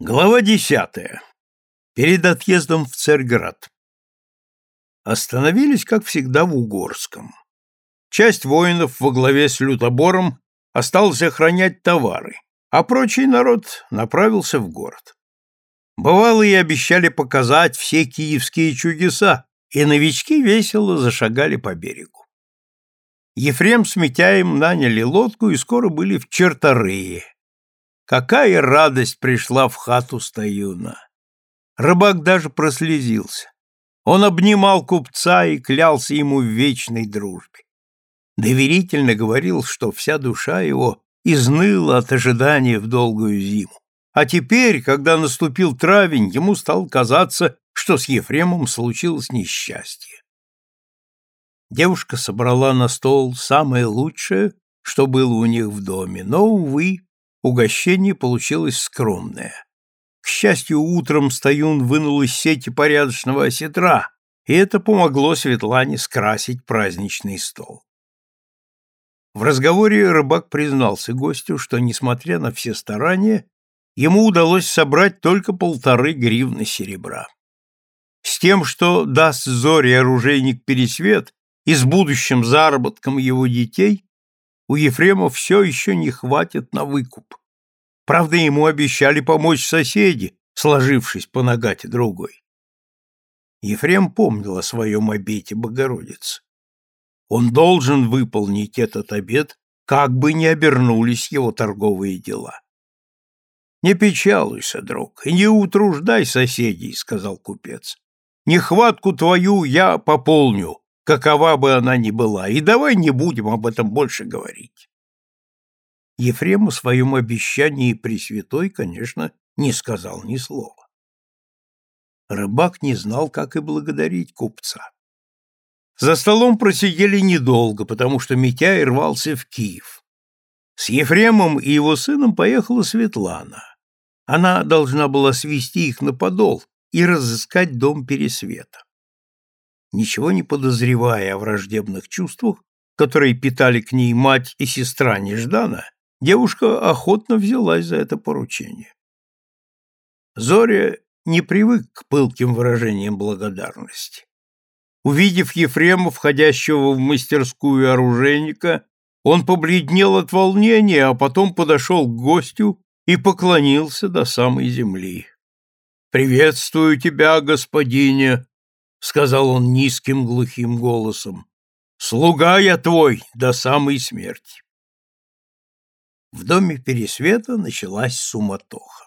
Глава десятая. Перед отъездом в Царьград. Остановились, как всегда, в Угорском. Часть воинов во главе с лютобором осталась охранять товары, а прочий народ направился в город. Бывалые обещали показать все киевские чудеса, и новички весело зашагали по берегу. Ефрем с Митяем наняли лодку и скоро были в Черторые, Какая радость пришла в хату Стоюна! Рыбак даже прослезился. Он обнимал купца и клялся ему в вечной дружбе. Доверительно говорил, что вся душа его изныла от ожидания в долгую зиму. А теперь, когда наступил травень, ему стало казаться, что с Ефремом случилось несчастье. Девушка собрала на стол самое лучшее, что было у них в доме, но, увы, Угощение получилось скромное. К счастью, утром Стоюн вынул из сети порядочного осетра, и это помогло Светлане скрасить праздничный стол. В разговоре рыбак признался гостю, что, несмотря на все старания, ему удалось собрать только полторы гривны серебра. С тем, что даст Зоре оружейник Пересвет и с будущим заработком его детей, у Ефрема все еще не хватит на выкуп. Правда, ему обещали помочь соседи, сложившись по нагате другой. Ефрем помнил о своем обете Богородицы. Он должен выполнить этот обет, как бы ни обернулись его торговые дела. «Не печалуйся, друг, и не утруждай соседей», — сказал купец. «Нехватку твою я пополню, какова бы она ни была, и давай не будем об этом больше говорить». Ефрем о своем обещании Пресвятой, конечно, не сказал ни слова. Рыбак не знал, как и благодарить купца. За столом просидели недолго, потому что Митяй рвался в Киев. С Ефремом и его сыном поехала Светлана. Она должна была свести их на подол и разыскать дом Пересвета. Ничего не подозревая о враждебных чувствах, которые питали к ней мать и сестра Неждана, девушка охотно взялась за это поручение. Зоря не привык к пылким выражениям благодарности. Увидев Ефрема, входящего в мастерскую оружейника, он побледнел от волнения, а потом подошел к гостю и поклонился до самой земли. «Приветствую тебя, господине!» — сказал он низким глухим голосом. «Слуга я твой до самой смерти!» В доме Пересвета началась суматоха.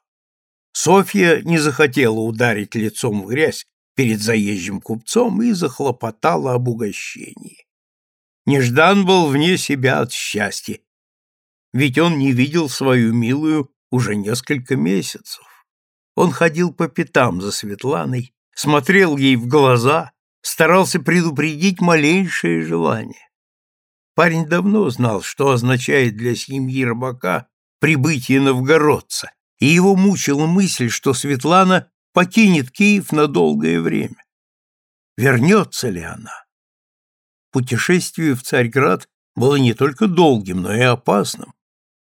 Софья не захотела ударить лицом в грязь перед заезжим купцом и захлопотала об угощении. Неждан был вне себя от счастья, ведь он не видел свою милую уже несколько месяцев. Он ходил по пятам за Светланой, смотрел ей в глаза, старался предупредить малейшее желание. Парень давно знал, что означает для семьи рыбака прибытие новгородца, и его мучила мысль, что Светлана покинет Киев на долгое время. Вернется ли она? Путешествие в Царьград было не только долгим, но и опасным.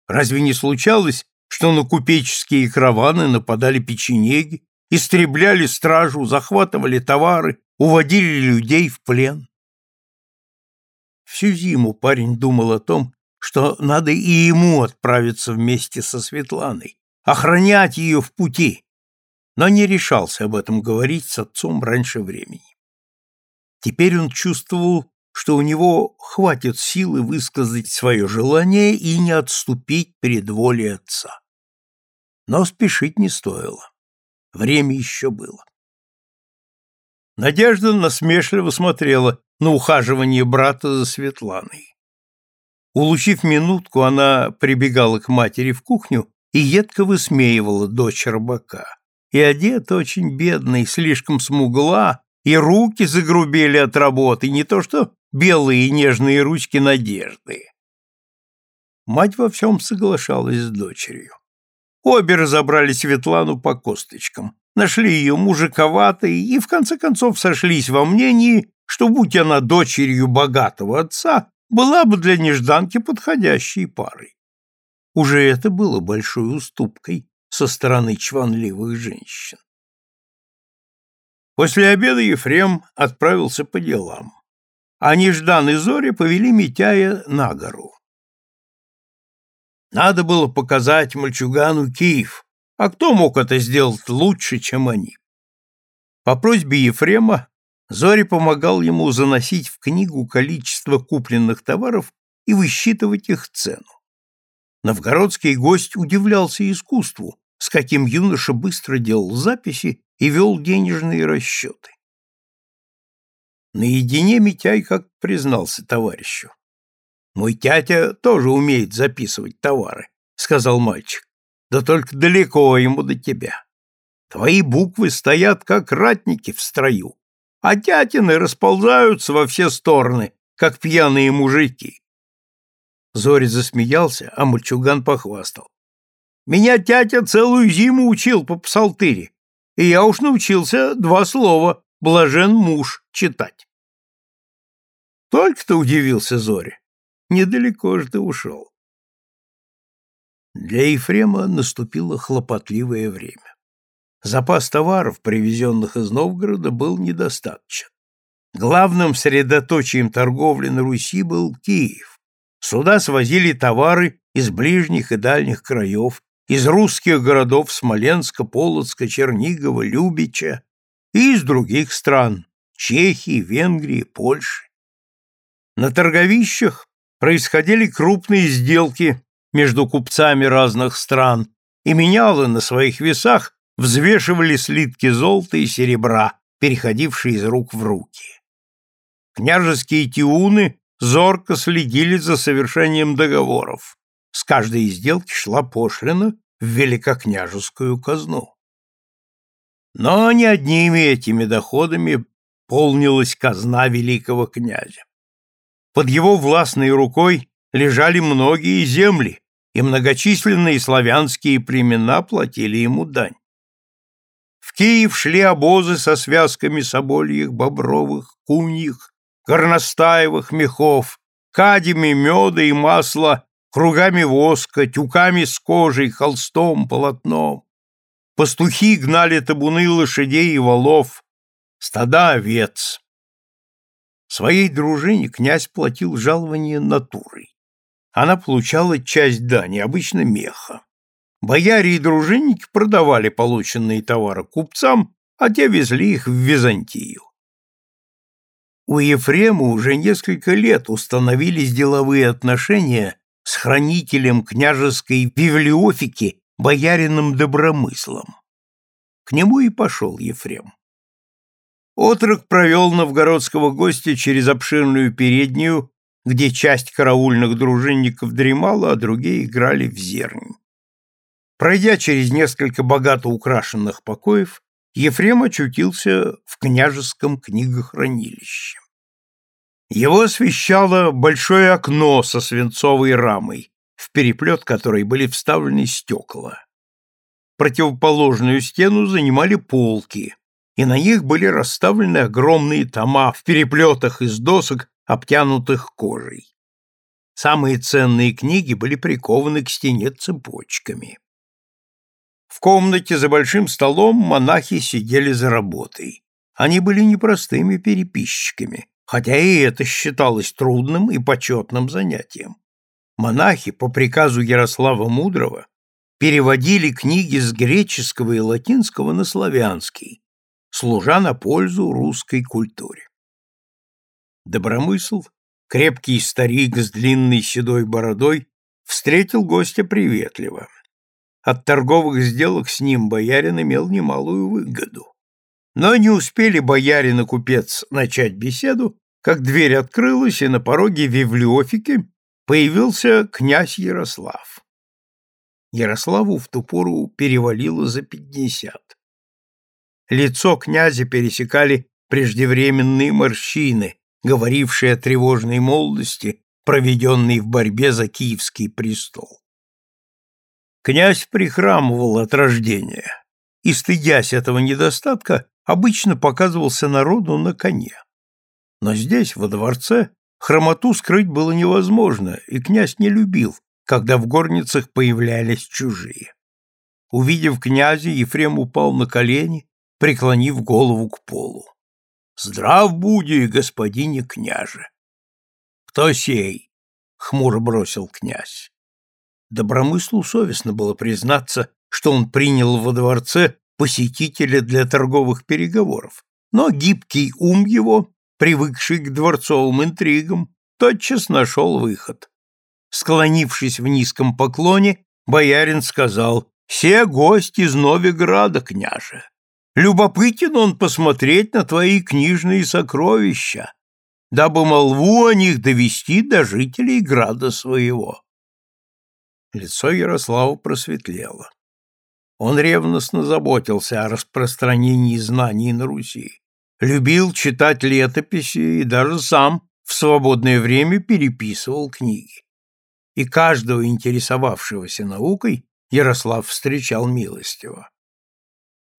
Разве не случалось, что на купеческие караваны нападали печенеги, истребляли стражу, захватывали товары, уводили людей в плен? Всю зиму парень думал о том, что надо и ему отправиться вместе со Светланой, охранять ее в пути, но не решался об этом говорить с отцом раньше времени. Теперь он чувствовал, что у него хватит силы высказать свое желание и не отступить перед волей отца. Но спешить не стоило. Время еще было. Надежда насмешливо смотрела на ухаживание брата за Светланой. Улучив минутку, она прибегала к матери в кухню и едко высмеивала дочь рыбака. И одета очень бедно, и слишком смугла, и руки загрубели от работы, не то что белые нежные ручки надежды. Мать во всем соглашалась с дочерью. Обе разобрали Светлану по косточкам, нашли ее мужиковатой и, в конце концов, сошлись во мнении, что, будь она дочерью богатого отца, была бы для нежданки подходящей парой. Уже это было большой уступкой, со стороны чванливых женщин. После обеда Ефрем отправился по делам, а Неждан и Зоря повели Митяя на гору. Надо было показать мальчугану Киев, а кто мог это сделать лучше, чем они? По просьбе Ефрема Зори помогал ему заносить в книгу количество купленных товаров и высчитывать их цену. Новгородский гость удивлялся искусству, с каким юноша быстро делал записи и вел денежные расчеты. Наедине Митяй как признался товарищу. «Мой тятя тоже умеет записывать товары», — сказал мальчик. «Да только далеко ему до тебя. Твои буквы стоят, как ратники в строю, а тятины расползаются во все стороны, как пьяные мужики». Зоря засмеялся, а мальчуган похвастал. «Меня тятя целую зиму учил по псалтыре, и я уж научился два слова «блажен муж» читать». Только-то удивился Зоря. Недалеко же ты ушел. Для Ефрема наступило хлопотливое время. Запас товаров, привезенных из Новгорода, был недостаточен. Главным средоточием торговли на Руси был Киев. Сюда свозили товары из ближних и дальних краев, из русских городов Смоленска, Полоцка, Чернигова, Любича и из других стран – Чехии, Венгрии, Польши. На торговищах происходили крупные сделки между купцами разных стран, и менялы на своих весах взвешивали слитки золота и серебра, переходившие из рук в руки. Княжеские тиуны зорко следили за совершением договоров. С каждой сделки шла пошлина в великокняжескую казну. Но не одними этими доходами полнилась казна великого князя. Под его властной рукой лежали многие земли, и многочисленные славянские племена платили ему дань. В Киев шли обозы со связками собольих, бобровых, куньих, горностаевых мехов, кадями меда и масла, кругами воска, тюками с кожей, холстом, полотном. Пастухи гнали табуны лошадей и валов, стада овец. Своей дружине князь платил жалование натурой. Она получала часть дани, обычно меха. Бояре и дружинники продавали полученные товары купцам, а те везли их в Византию. У Ефрема уже несколько лет установились деловые отношения с хранителем княжеской библиофики боярином Добромыслом. К нему и пошел Ефрем. Отрок провел новгородского гостя через обширную переднюю, где часть караульных дружинников дремала, а другие играли в зернь. Пройдя через несколько богато украшенных покоев, Ефрем очутился в княжеском книгохранилище. Его освещало большое окно со свинцовой рамой, в переплет которой были вставлены стекла. Противоположную стену занимали полки, и на них были расставлены огромные тома в переплетах из досок, обтянутых кожей. Самые ценные книги были прикованы к стене цепочками. В комнате за большим столом монахи сидели за работой. Они были непростыми переписчиками, хотя и это считалось трудным и почетным занятием. Монахи по приказу Ярослава Мудрого переводили книги с греческого и латинского на славянский, служа на пользу русской культуре. Добромысл, крепкий старик с длинной седой бородой, встретил гостя приветливо. От торговых сделок с ним боярин имел немалую выгоду. Но не успели боярин и купец начать беседу, как дверь открылась, и на пороге Вивлеофики появился князь Ярослав. Ярославу в ту пору перевалило за пятьдесят. Лицо князя пересекали преждевременные морщины, говорившие о тревожной молодости, проведенной в борьбе за киевский престол. Князь прихрамывал от рождения и, стыдясь этого недостатка, обычно показывался народу на коне. Но здесь, во дворце, хромоту скрыть было невозможно, и князь не любил, когда в горницах появлялись чужие. Увидев князя, Ефрем упал на колени, преклонив голову к полу. «Здрав буди, господине княже!» «Кто сей?» — хмуро бросил князь. Добромыслу совестно было признаться, что он принял во дворце посетителя для торговых переговоров, но гибкий ум его, привыкший к дворцовым интригам, тотчас нашел выход. Склонившись в низком поклоне, боярин сказал «Се гость из Новиграда, княже. Любопытен он посмотреть на твои книжные сокровища, дабы молву о них довести до жителей града своего». Лицо Ярослава просветлело. Он ревностно заботился о распространении знаний на Руси, любил читать летописи и даже сам в свободное время переписывал книги. И каждого интересовавшегося наукой Ярослав встречал милостиво.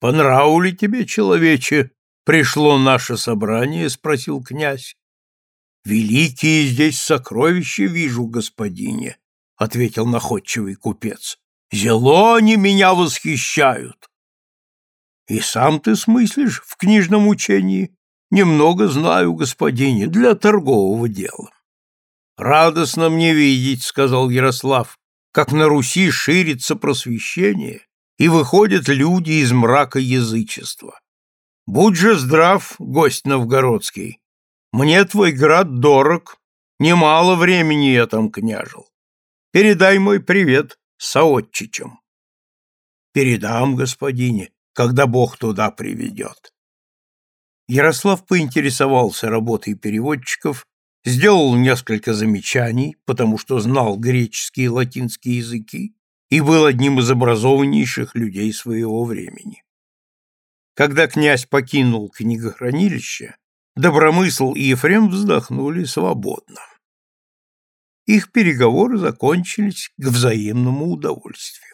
«По ли тебе, человече, пришло наше собрание?» — спросил князь. «Великие здесь сокровища вижу, господине», — ответил находчивый купец. «Зело они меня восхищают». «И сам ты смыслишь в книжном учении?» «Немного знаю, господине, для торгового дела». «Радостно мне видеть», — сказал Ярослав, «как на Руси ширится просвещение, и выходят люди из мрака язычества. Будь же здрав, гость новгородский, мне твой град дорог, немало времени я там княжил. Передай мой привет соотчичам. Передам, господине, когда Бог туда приведет. Ярослав поинтересовался работой переводчиков, сделал несколько замечаний, потому что знал греческий и латинский языки и был одним из образованнейших людей своего времени. Когда князь покинул книгохранилище, Добромысл и Ефрем вздохнули свободно. Их переговоры закончились к взаимному удовольствию.